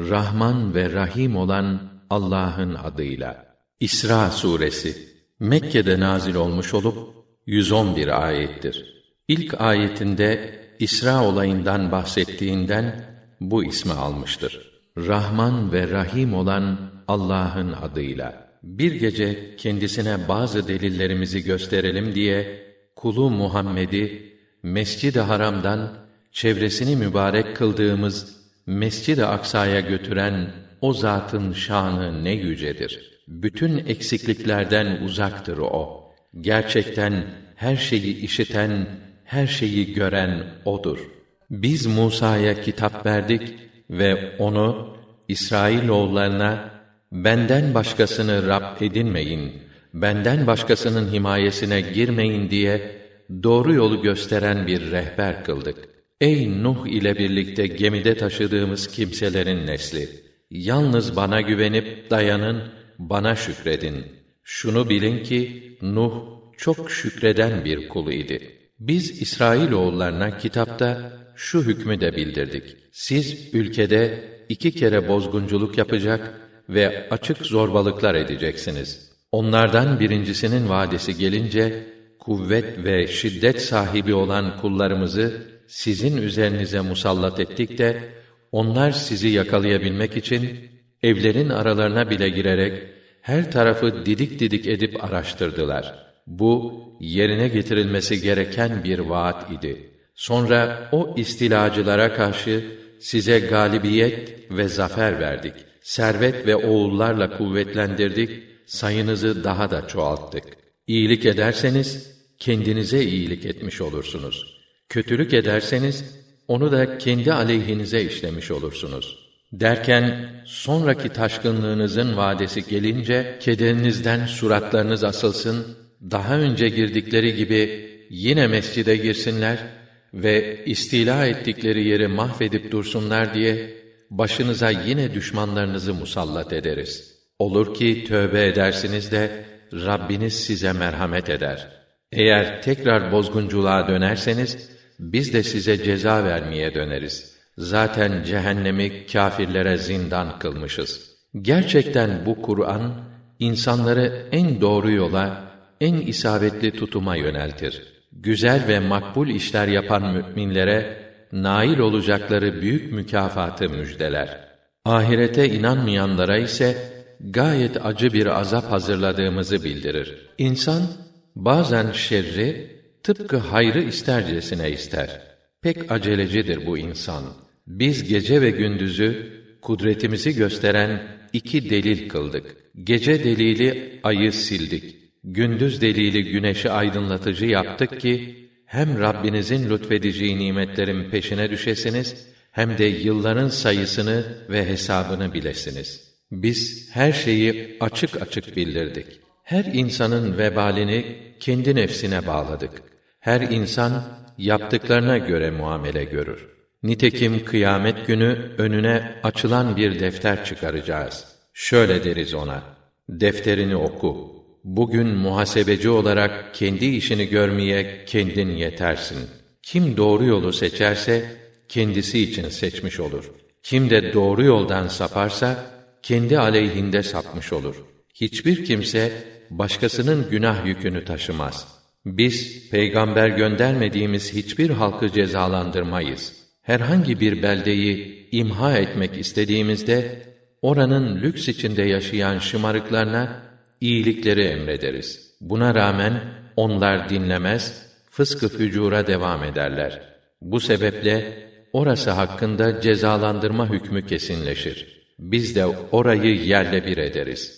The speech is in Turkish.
Rahman ve Rahim olan Allah'ın adıyla. İsra suresi Mekke'de nazil olmuş olup 111 ayettir. İlk ayetinde İsra olayından bahsettiğinden bu ismi almıştır. Rahman ve Rahim olan Allah'ın adıyla. Bir gece kendisine bazı delillerimizi gösterelim diye kulu Muhammed'i Mescid-i Haram'dan çevresini mübarek kıldığımız Mescid-i Aksa'ya götüren o zatın şanı ne yücedir. Bütün eksikliklerden uzaktır o. Gerçekten her şeyi işiten, her şeyi gören odur. Biz Musa'ya kitap verdik ve onu İsrailoğullarına benden başkasını Rab edinmeyin, benden başkasının himayesine girmeyin diye doğru yolu gösteren bir rehber kıldık. Ey Nuh ile birlikte gemide taşıdığımız kimselerin nesli! Yalnız bana güvenip dayanın, bana şükredin. Şunu bilin ki Nuh çok şükreden bir kul idi. Biz İsrail oğullarına kitapta şu hükmü de bildirdik. Siz ülkede iki kere bozgunculuk yapacak ve açık zorbalıklar edeceksiniz. Onlardan birincisinin vadesi gelince kuvvet ve şiddet sahibi olan kullarımızı sizin üzerinize musallat ettik de onlar sizi yakalayabilmek için evlerin aralarına bile girerek her tarafı didik didik edip araştırdılar. Bu yerine getirilmesi gereken bir vaat idi. Sonra o istilacılara karşı size galibiyet ve zafer verdik. Servet ve oğullarla kuvvetlendirdik, sayınızı daha da çoğalttık. İyilik ederseniz kendinize iyilik etmiş olursunuz. Kötülük ederseniz onu da kendi aleyhinize işlemiş olursunuz. Derken sonraki taşkınlığınızın vadesi gelince kederinizden suratlarınız asılsın, daha önce girdikleri gibi yine mescide girsinler ve istila ettikleri yeri mahvedip dursunlar diye başınıza yine düşmanlarınızı musallat ederiz. Olur ki tövbe edersiniz de Rabbiniz size merhamet eder. Eğer tekrar bozgunculuğa dönerseniz biz de size ceza vermeye döneriz. Zaten cehennemi kâfirlere zindan kılmışız. Gerçekten bu Kur'an insanları en doğru yola, en isabetli tutuma yöneltir. Güzel ve makbul işler yapan müminlere nail olacakları büyük mükafatı müjdeler. Ahirete inanmayanlara ise gayet acı bir azap hazırladığımızı bildirir. İnsan bazen şerri tıpkı hayrı istercesine ister. Pek acelecidir bu insan. Biz gece ve gündüzü kudretimizi gösteren iki delil kıldık. Gece delili ayı sildik. Gündüz delili güneşi aydınlatıcı yaptık ki hem Rabbinizin lütfedeceği nimetlerin peşine düşesiniz hem de yılların sayısını ve hesabını bilesiniz. Biz her şeyi açık açık bildirdik. Her insanın vebalini kendi nefsine bağladık. Her insan yaptıklarına göre muamele görür. Nitekim kıyamet günü önüne açılan bir defter çıkaracağız. Şöyle deriz ona: Defterini oku. Bugün muhasebeci olarak kendi işini görmeye kendin yetersin. Kim doğru yolu seçerse kendisi için seçmiş olur. Kim de doğru yoldan saparsa kendi aleyhinde sapmış olur. Hiçbir kimse başkasının günah yükünü taşımaz. Biz peygamber göndermediğimiz hiçbir halkı cezalandırmayız. Herhangi bir beldeyi imha etmek istediğimizde oranın lüks içinde yaşayan şımarıklarına iyilikleri emrederiz. Buna rağmen onlar dinlemez, fıskı fücura devam ederler. Bu sebeple orası hakkında cezalandırma hükmü kesinleşir. Biz de orayı yerle bir ederiz.